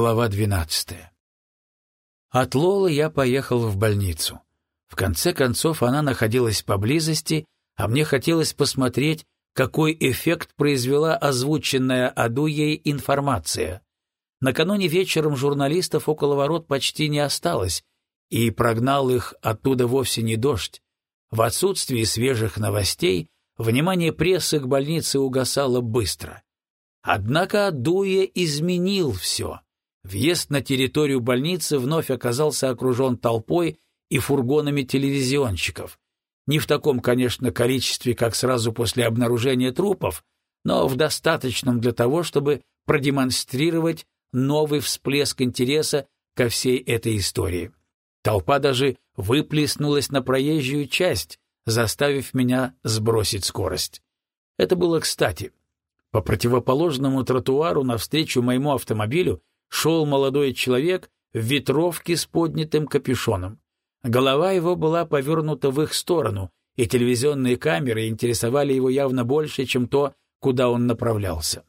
Глава двенадцатая. От Лолы я поехал в больницу. В конце концов, она находилась поблизости, а мне хотелось посмотреть, какой эффект произвела озвученная Адуей информация. Накануне вечером журналистов около ворот почти не осталось, и прогнал их оттуда вовсе не дождь. В отсутствии свежих новостей внимание прессы к больнице угасало быстро. Однако Адуя изменил все. Въезд на территорию больницы вновь оказался окружен толпой и фургонами телевизионщиков. Не в таком, конечно, количестве, как сразу после обнаружения трупов, но в достаточном для того, чтобы продемонстрировать новый всплеск интереса ко всей этой истории. Толпа даже выплеснулась на проезжую часть, заставив меня сбросить скорость. Это было кстати. По противоположному тротуару навстречу моему автомобилю шел молодой человек в ветровке с поднятым капюшоном. Голова его была повернута в их сторону, и телевизионные камеры интересовали его явно больше, чем то, куда он направлялся.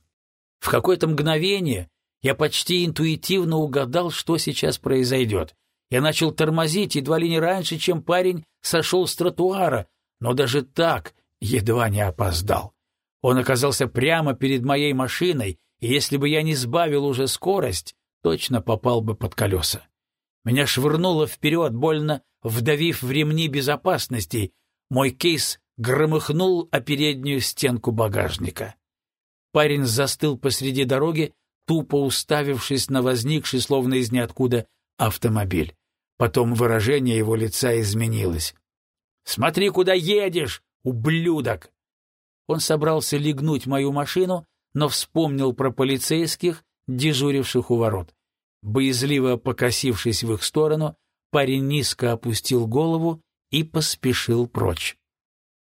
В какое-то мгновение я почти интуитивно угадал, что сейчас произойдет. Я начал тормозить едва ли не раньше, чем парень сошел с тротуара, но даже так едва не опоздал. Он оказался прямо перед моей машиной, и если бы я не сбавил уже скорость, точно попал бы под колеса. Меня швырнуло вперед, больно вдавив в ремни безопасности. Мой кейс громыхнул о переднюю стенку багажника. Парень застыл посреди дороги, тупо уставившись на возникший, словно из ниоткуда, автомобиль. Потом выражение его лица изменилось. «Смотри, куда едешь, ублюдок!» Он собрался легнуть мою машину, но вспомнил про полицейских, дежуривших у ворот. Боязливо покосившись в их сторону, парень низко опустил голову и поспешил прочь.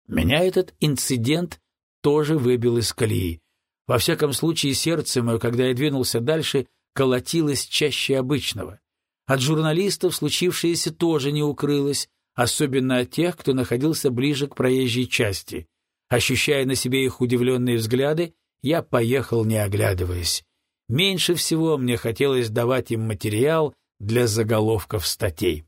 Меня этот инцидент тоже выбил из колеи. Во всяком случае, сердце мое, когда я двинулся дальше, колотилось чаще обычного. От журналистов случившееся тоже не укрылось, особенно от тех, кто находился ближе к проезжей части. Ощущая на себе их удивленные взгляды, я поехал, не оглядываясь. Меньше всего мне хотелось давать им материал для заголовков статей.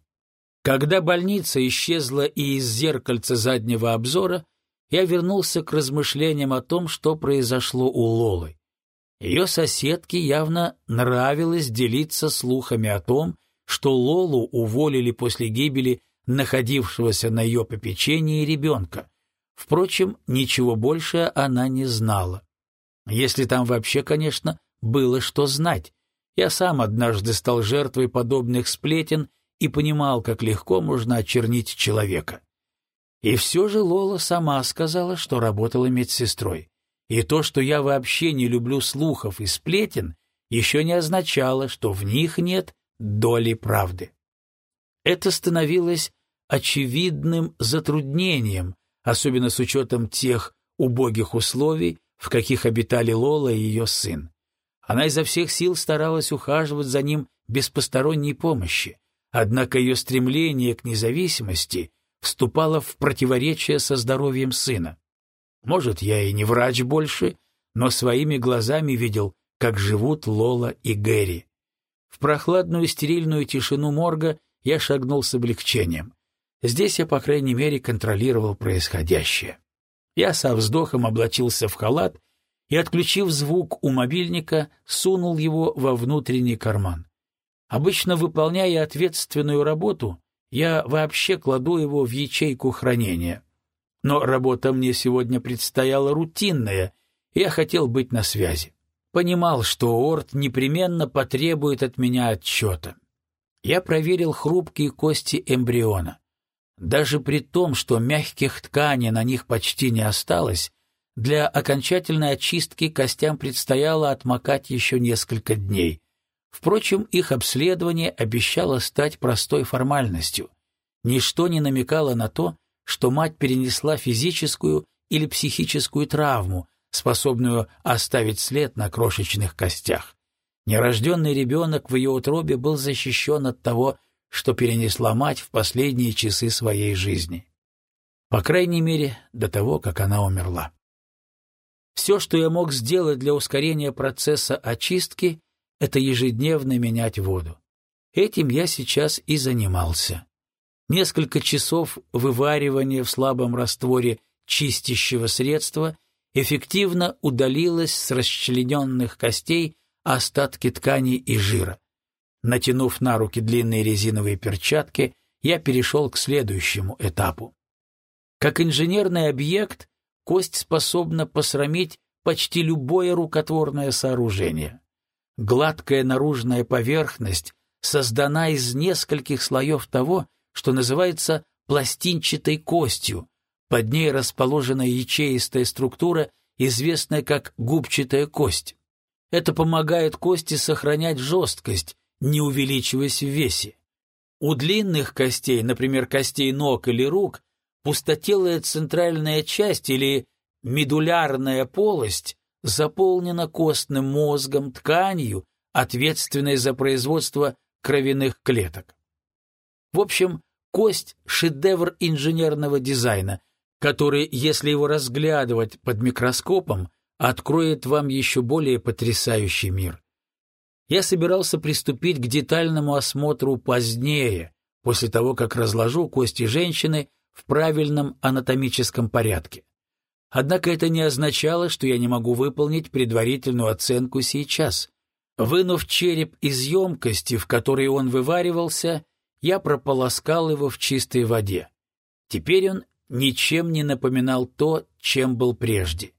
Когда больница исчезла и из зеркальца заднего обзора, я вернулся к размышлениям о том, что произошло у Лолы. Ее соседке явно нравилось делиться слухами о том, что Лолу уволили после гибели находившегося на ее попечении ребенка. Впрочем, ничего больше она не знала. Если там вообще, конечно, было что знать. Я сам однажды стал жертвой подобных сплетен и понимал, как легко можно очернить человека. И все же Лола сама сказала, что работала медсестрой. И то, что я вообще не люблю слухов и сплетен, еще не означало, что в них нет доли правды. Это становилось очевидным затруднением, особенно с учетом тех убогих условий, в каких обитали Лола и ее сын. Она изо всех сил старалась ухаживать за ним без посторонней помощи, однако ее стремление к независимости вступало в противоречие со здоровьем сына. Может, я и не врач больше, но своими глазами видел, как живут Лола и Гэри. В прохладную стерильную тишину морга я шагнул с облегчением. Здесь я, по крайней мере, контролировал происходящее. Я со вздохом облачился в халат и, отключив звук у мобильника, сунул его во внутренний карман. Обычно, выполняя ответственную работу, я вообще кладу его в ячейку хранения. Но работа мне сегодня предстояла рутинная, и я хотел быть на связи. Понимал, что Орд непременно потребует от меня отчета. Я проверил хрупкие кости эмбриона. Даже при том, что мягких тканей на них почти не осталось, для окончательной очистки костям предстояло отмокать еще несколько дней. Впрочем, их обследование обещало стать простой формальностью. Ничто не намекало на то, что мать перенесла физическую или психическую травму, способную оставить след на крошечных костях. Нерожденный ребенок в ее утробе был защищен от того, что перенесла мать в последние часы своей жизни. По крайней мере, до того, как она умерла. Все, что я мог сделать для ускорения процесса очистки, это ежедневно менять воду. Этим я сейчас и занимался. Несколько часов вываривания в слабом растворе чистящего средства эффективно удалилось с расчлененных костей остатки тканей и жира. Натянув на руки длинные резиновые перчатки, я перешел к следующему этапу. Как инженерный объект, кость способна посрамить почти любое рукотворное сооружение. Гладкая наружная поверхность создана из нескольких слоев того, что называется пластинчатой костью. Под ней расположена ячеистая структура, известная как губчатая кость. Это помогает кости сохранять жесткость, не увеличиваясь в весе. У длинных костей, например, костей ног или рук, пустотелая центральная часть или медулярная полость заполнена костным мозгом, тканью, ответственной за производство кровяных клеток. В общем, кость — шедевр инженерного дизайна, который, если его разглядывать под микроскопом, откроет вам еще более потрясающий мир. Я собирался приступить к детальному осмотру позднее, после того, как разложу кости женщины в правильном анатомическом порядке. Однако это не означало, что я не могу выполнить предварительную оценку сейчас. Вынув череп из емкости, в которой он вываривался, я прополоскал его в чистой воде. Теперь он ничем не напоминал то, чем был прежде.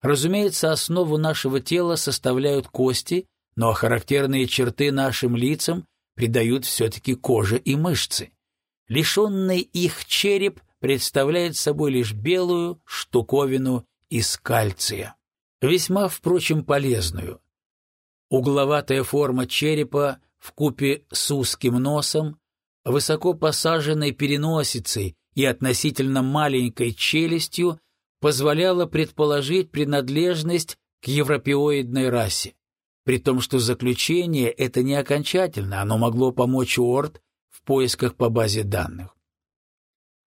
Разумеется, основу нашего тела составляют кости, но характерные черты нашим лицам придают все-таки кожа и мышцы. Лишенный их череп представляет собой лишь белую штуковину из кальция. Весьма, впрочем, полезную. Угловатая форма черепа в купе с узким носом, высоко посаженной переносицей и относительно маленькой челюстью позволяла предположить принадлежность к европеоидной расе. При том, что заключение это не окончательно, оно могло помочь Уорд в поисках по базе данных.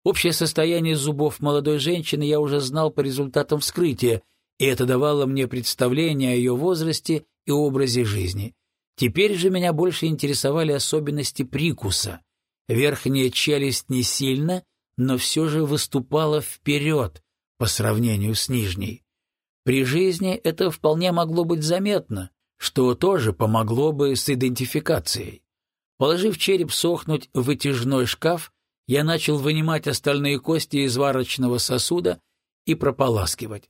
Общее состояние зубов молодой женщины я уже знал по результатам вскрытия, и это давало мне представление о ее возрасте и образе жизни. Теперь же меня больше интересовали особенности прикуса. Верхняя челюсть не сильно, но все же выступала вперед по сравнению с нижней. При жизни это вполне могло быть заметно, что тоже помогло бы с идентификацией. Положив череп сохнуть в вытяжной шкаф, я начал вынимать остальные кости из варочного сосуда и прополаскивать.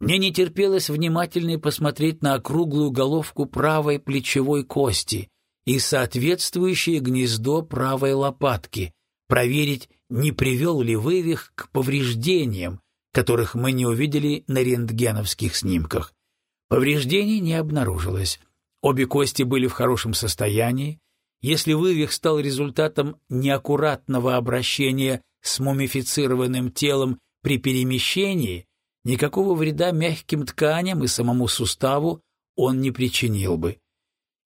Мне не терпелось внимательнее посмотреть на округлую головку правой плечевой кости и соответствующее гнездо правой лопатки, проверить, не привел ли вывих к повреждениям, которых мы не увидели на рентгеновских снимках. Повреждений не обнаружилось. Обе кости были в хорошем состоянии. Если вывих стал результатом неаккуратного обращения с мумифицированным телом при перемещении, никакого вреда мягким тканям и самому суставу он не причинил бы.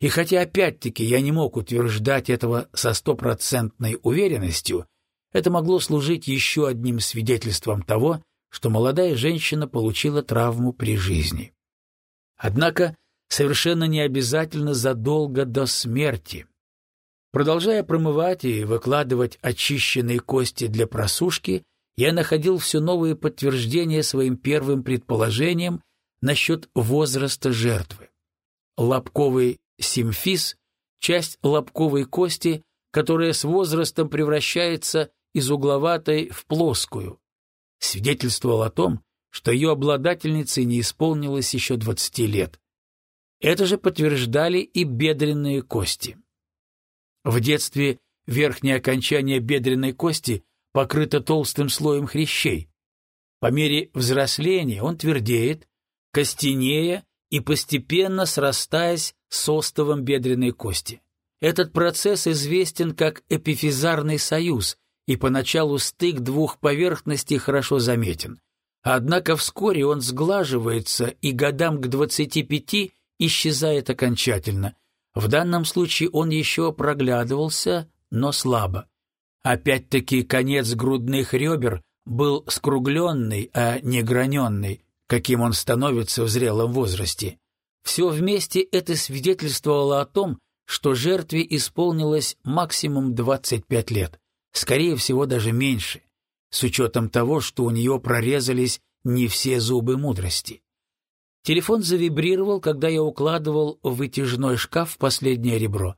И хотя опять-таки я не мог утверждать этого со стопроцентной уверенностью, это могло служить еще одним свидетельством того, что молодая женщина получила травму при жизни. Однако совершенно не обязательно задолго до смерти. Продолжая промывать и выкладывать очищенные кости для просушки, я находил все новые подтверждения своим первым предположениям насчет возраста жертвы. Лобковый симфиз — часть лобковой кости, которая с возрастом превращается из угловатой в плоскую, свидетельствовал о том, что ее обладательнице не исполнилось еще 20 лет. Это же подтверждали и бедренные кости. В детстве верхнее окончание бедренной кости покрыто толстым слоем хрящей. По мере взросления он твердеет, костенея и постепенно срастаясь с остовом бедренной кости. Этот процесс известен как эпифизарный союз, и поначалу стык двух поверхностей хорошо заметен. Однако вскоре он сглаживается и годам к 25 исчезает окончательно. В данном случае он еще проглядывался, но слабо. Опять-таки конец грудных ребер был скругленный, а не граненный, каким он становится в зрелом возрасте. Все вместе это свидетельствовало о том, что жертве исполнилось максимум 25 лет, скорее всего даже меньше, с учетом того, что у нее прорезались не все зубы мудрости. Телефон завибрировал, когда я укладывал в вытяжной шкаф последнее ребро.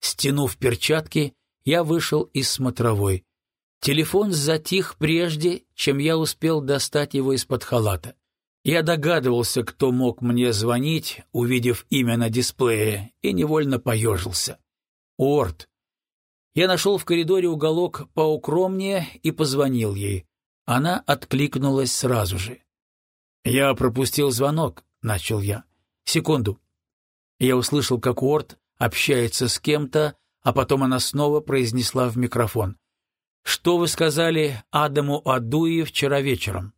Стянув перчатки, я вышел из смотровой. Телефон затих прежде, чем я успел достать его из-под халата. Я догадывался, кто мог мне звонить, увидев имя на дисплее, и невольно поежился. Орт. Я нашел в коридоре уголок поукромнее и позвонил ей. Она откликнулась сразу же. «Я пропустил звонок», — начал я. «Секунду». Я услышал, как Уорд общается с кем-то, а потом она снова произнесла в микрофон. «Что вы сказали Адаму Адуи вчера вечером?»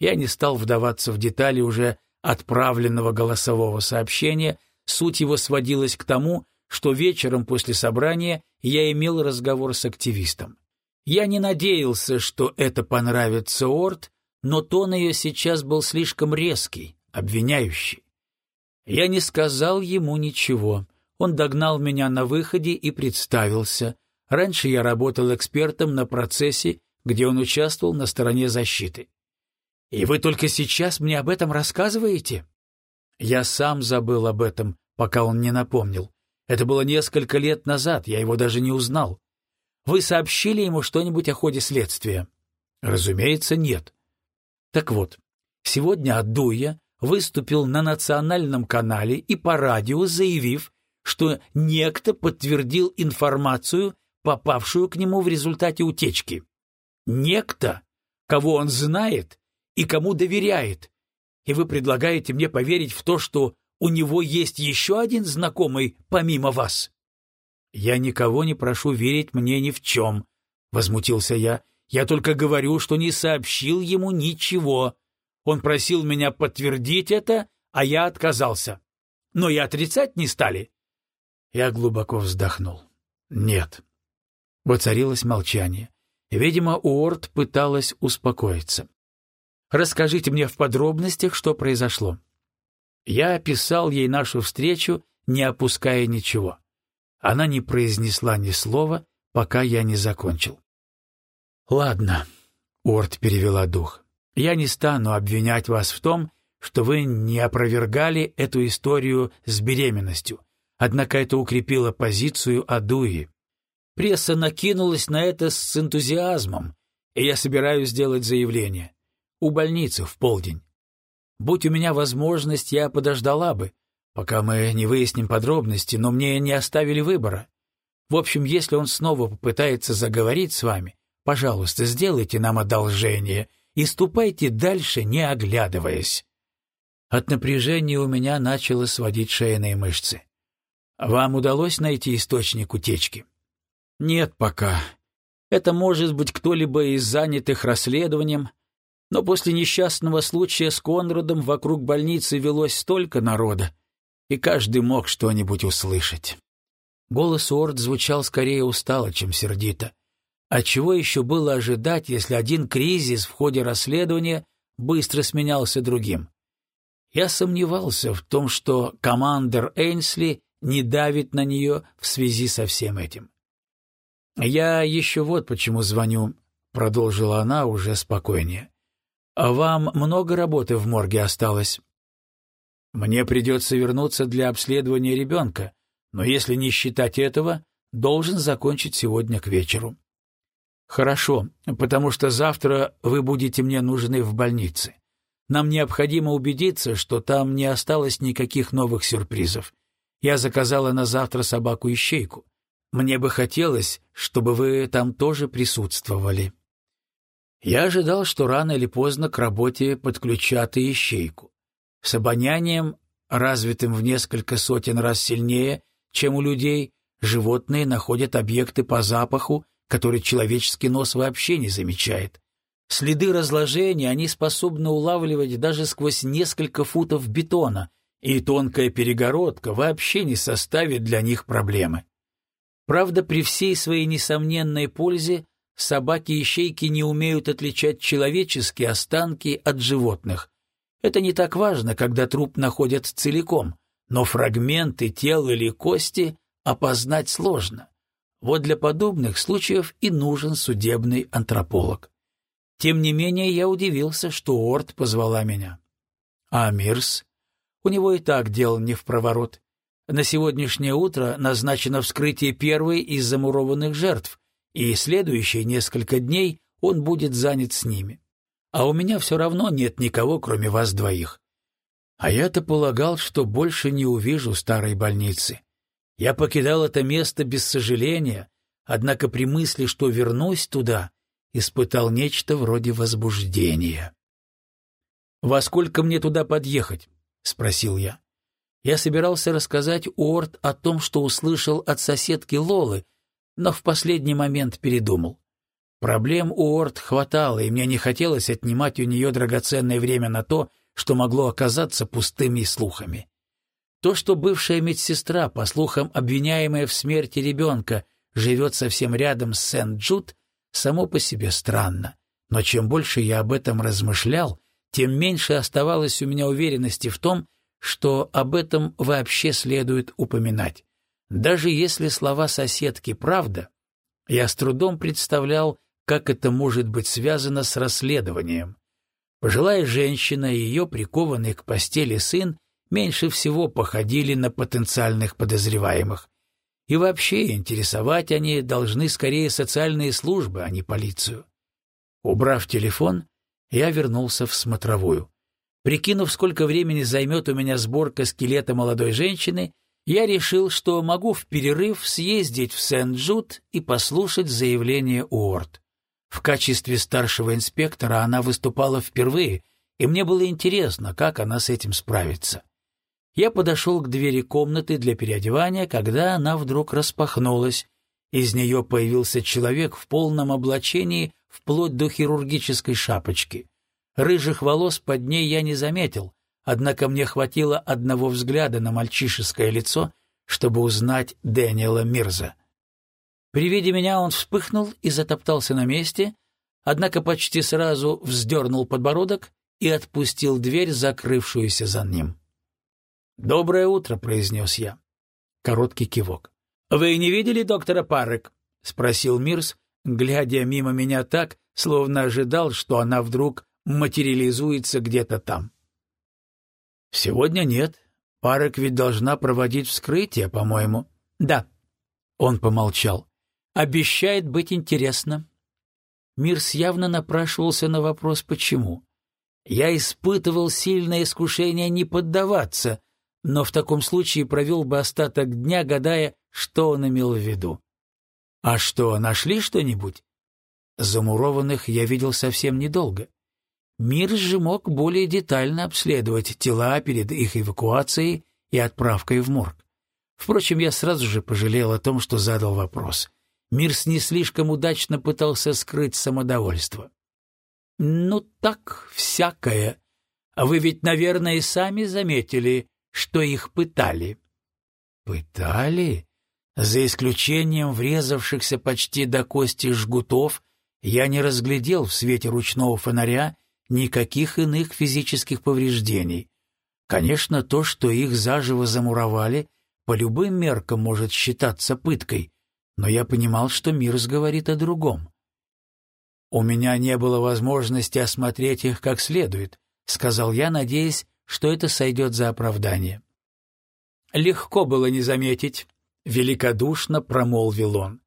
Я не стал вдаваться в детали уже отправленного голосового сообщения, суть его сводилась к тому, что вечером после собрания я имел разговор с активистом. Я не надеялся, что это понравится Орд, но тон ее сейчас был слишком резкий, обвиняющий. Я не сказал ему ничего. Он догнал меня на выходе и представился. Раньше я работал экспертом на процессе, где он участвовал на стороне защиты. «И вы только сейчас мне об этом рассказываете?» Я сам забыл об этом, пока он не напомнил. Это было несколько лет назад, я его даже не узнал. Вы сообщили ему что-нибудь о ходе следствия? Разумеется, нет. Так вот, сегодня Адуя выступил на национальном канале и по радио, заявив, что некто подтвердил информацию, попавшую к нему в результате утечки. Некто, кого он знает и кому доверяет. И вы предлагаете мне поверить в то, что у него есть еще один знакомый помимо вас? Я никого не прошу верить мне ни в чем, — возмутился я. Я только говорю, что не сообщил ему ничего. Он просил меня подтвердить это, а я отказался. Но и отрицать не стали. Я глубоко вздохнул. Нет. Воцарилось молчание. Видимо, Уорд пыталась успокоиться. «Расскажите мне в подробностях, что произошло». Я описал ей нашу встречу, не опуская ничего. Она не произнесла ни слова, пока я не закончил. «Ладно», — Уорд перевела дух, — «я не стану обвинять вас в том, что вы не опровергали эту историю с беременностью, однако это укрепило позицию Адуи. Пресса накинулась на это с энтузиазмом, и я собираюсь сделать заявление. У больницы в полдень. Будь у меня возможность, я подождала бы, пока мы не выясним подробности, но мне не оставили выбора. В общем, если он снова попытается заговорить с вами, Пожалуйста, сделайте нам одолжение и ступайте дальше, не оглядываясь. От напряжения у меня начало сводить шейные мышцы. Вам удалось найти источник утечки? Нет пока. Это может быть кто-либо из занятых расследованием, но после несчастного случая с Конрадом вокруг больницы велось столько народа, и каждый мог что-нибудь услышать. Голос Орд звучал скорее устало, чем сердито. А чего еще было ожидать, если один кризис в ходе расследования быстро сменялся другим? Я сомневался в том, что командир Эйнсли не давит на нее в связи со всем этим. «Я еще вот почему звоню», — продолжила она уже спокойнее. «А вам много работы в морге осталось?» «Мне придется вернуться для обследования ребенка, но если не считать этого, должен закончить сегодня к вечеру». Хорошо, потому что завтра вы будете мне нужны в больнице. Нам необходимо убедиться, что там не осталось никаких новых сюрпризов. Я заказала на завтра собаку-ищейку. Мне бы хотелось, чтобы вы там тоже присутствовали. Я ожидал, что рано или поздно к работе подключат и ищейку. С обонянием, развитым в несколько сотен раз сильнее, чем у людей, животные находят объекты по запаху который человеческий нос вообще не замечает. Следы разложения они способны улавливать даже сквозь несколько футов бетона, и тонкая перегородка вообще не составит для них проблемы. Правда, при всей своей несомненной пользе собаки и щейки не умеют отличать человеческие останки от животных, Это не так важно, когда труп находят целиком, но фрагменты тел или кости опознать сложно. Вот для подобных случаев и нужен судебный антрополог. Тем не менее, я удивился, что Орд позвала меня. А Мирс? У него и так дел не в проворот. На сегодняшнее утро назначено вскрытие первой из замурованных жертв, и следующие несколько дней он будет занят с ними. А у меня все равно нет никого, кроме вас двоих. А я-то полагал, что больше не увижу старой больницы. Я покидал это место без сожаления, однако при мысли, что вернусь туда, испытал нечто вроде возбуждения. «Во сколько мне туда подъехать?» — спросил я. Я собирался рассказать Уорд о том, что услышал от соседки Лолы, но в последний момент передумал. Проблем у Орд хватало, и мне не хотелось отнимать у нее драгоценное время на то, что могло оказаться пустыми слухами. То, что бывшая медсестра, по слухам обвиняемая в смерти ребенка, живет совсем рядом с Сент-Джуд, само по себе странно. Но чем больше я об этом размышлял, тем меньше оставалось у меня уверенности в том, что об этом вообще следует упоминать. Даже если слова соседки правда, я с трудом представлял, как это может быть связано с расследованием. Пожилая женщина и ее прикованный к постели сын меньше всего походили на потенциальных подозреваемых. И вообще интересовать они должны скорее социальные службы, а не полицию. Убрав телефон, я вернулся в смотровую. Прикинув, сколько времени займет у меня сборка скелета молодой женщины, я решил, что могу в перерыв съездить в Сент-Джуд и послушать заявление Уорд. В качестве старшего инспектора она выступала впервые, и мне было интересно, как она с этим справится. Я подошел к двери комнаты для переодевания, когда она вдруг распахнулась. Из нее появился человек в полном облачении, вплоть до хирургической шапочки. Рыжих волос под ней я не заметил, однако мне хватило одного взгляда на мальчишеское лицо, чтобы узнать Дэниела Мирза. При виде меня он вспыхнул и затоптался на месте, однако почти сразу вздернул подбородок и отпустил дверь, закрывшуюся за ним. «Доброе утро», — произнес я. Короткий кивок. «Вы не видели доктора Паррек?» — спросил Мирс, глядя мимо меня так, словно ожидал, что она вдруг материализуется где-то там. «Сегодня нет. Парек ведь должна проводить вскрытие, по-моему». «Да». Он помолчал. «Обещает быть интересно». Мирс явно напрашивался на вопрос «почему?». Я испытывал сильное искушение не поддаваться, но в таком случае провел бы остаток дня, гадая, что он имел в виду. «А что, нашли что-нибудь?» Замурованных я видел совсем недолго. Мир же мог более детально обследовать тела перед их эвакуацией и отправкой в морг. Впрочем, я сразу же пожалел о том, что задал вопрос. Мирс не слишком удачно пытался скрыть самодовольство. «Ну так, всякое. А вы ведь, наверное, и сами заметили, что их пытали». «Пытали?» За исключением врезавшихся почти до кости жгутов, я не разглядел в свете ручного фонаря никаких иных физических повреждений. Конечно, то, что их заживо замуровали, по любым меркам может считаться пыткой, но я понимал, что Мирс говорит о другом. «У меня не было возможности осмотреть их как следует», — сказал я, надеясь, что это сойдет за оправдание. «Легко было не заметить», — великодушно промолвил он.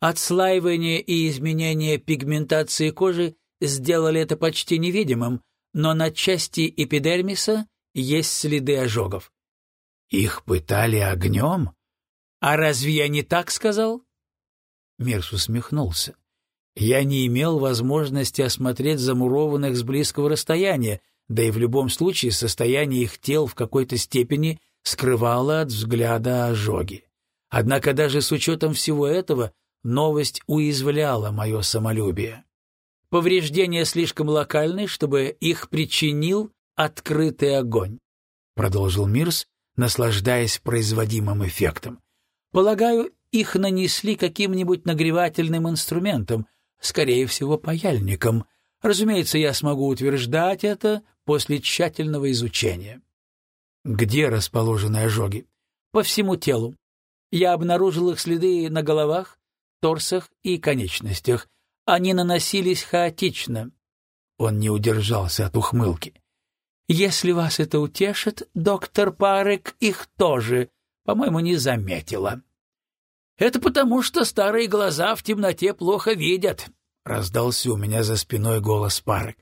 «Отслаивание и изменение пигментации кожи сделали это почти невидимым, но на части эпидермиса есть следы ожогов. Их пытали огнем? А разве я не так сказал? Мирс усмехнулся. Я не имел возможности осмотреть замурованных с близкого расстояния, да и в любом случае состояние их тел в какой-то степени скрывало от взгляда ожоги. Однако даже с учетом всего этого новость уязвляла мое самолюбие. Повреждения слишком локальны, чтобы их причинил открытый огонь, продолжил Мирс, наслаждаясь производимым эффектом. Полагаю, их нанесли каким-нибудь нагревательным инструментом, скорее всего, паяльником. Разумеется, я смогу утверждать это, после тщательного изучения. Где расположены ожоги? По всему телу. Я обнаружил их следы на головах, торсах и конечностях. Они наносились хаотично. Он не удержался от ухмылки. Если вас это утешит, доктор Парек их тоже, по-моему, не заметила. Это потому, что старые глаза в темноте плохо видят, раздался у меня за спиной голос Парек.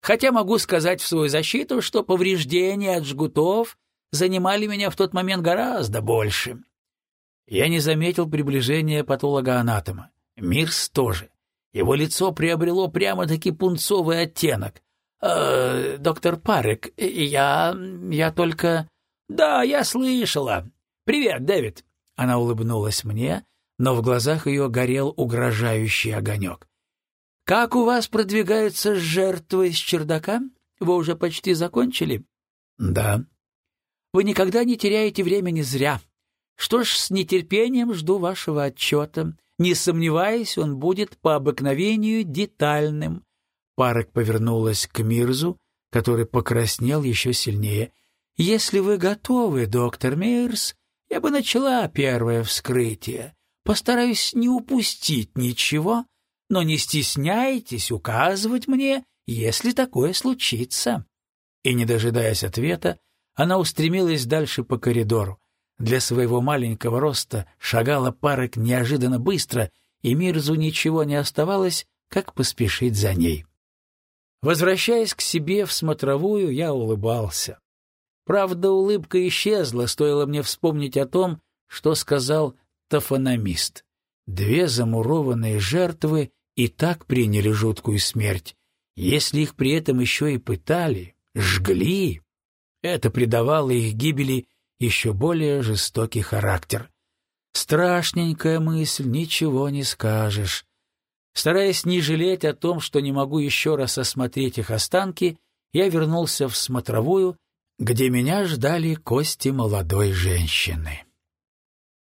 Хотя могу сказать в свою защиту, что повреждения от жгутов занимали меня в тот момент гораздо больше. Я не заметил приближения патолога-анатома. Мирс тоже. Его лицо приобрело прямо-таки пунцовый оттенок. «Э, «Доктор Парек, я... я только...» «Да, я слышала. Привет, Дэвид». Она улыбнулась мне, но в глазах ее горел угрожающий огонек. Как у вас продвигаются жертвы с чердака? Вы уже почти закончили? Да. Вы никогда не теряете времени зря. Что ж, с нетерпением жду вашего отчета. Не сомневаясь, он будет по обыкновению детальным. Парок повернулась к Мирзу, который покраснел еще сильнее. Если вы готовы, доктор Мирз, я бы начала первое вскрытие. Постараюсь не упустить ничего но не стесняйтесь указывать мне, если такое случится». И, не дожидаясь ответа, она устремилась дальше по коридору. Для своего маленького роста шагала парок неожиданно быстро, и Мирзу ничего не оставалось, как поспешить за ней. Возвращаясь к себе в смотровую, я улыбался. Правда, улыбка исчезла, стоило мне вспомнить о том, что сказал тофономист. Две замурованные жертвы и так приняли жуткую смерть, если их при этом еще и пытали, жгли, это придавало их гибели еще более жестокий характер. Страшненькая мысль, ничего не скажешь. Стараясь не жалеть о том, что не могу еще раз осмотреть их останки, я вернулся в смотровую, где меня ждали кости молодой женщины.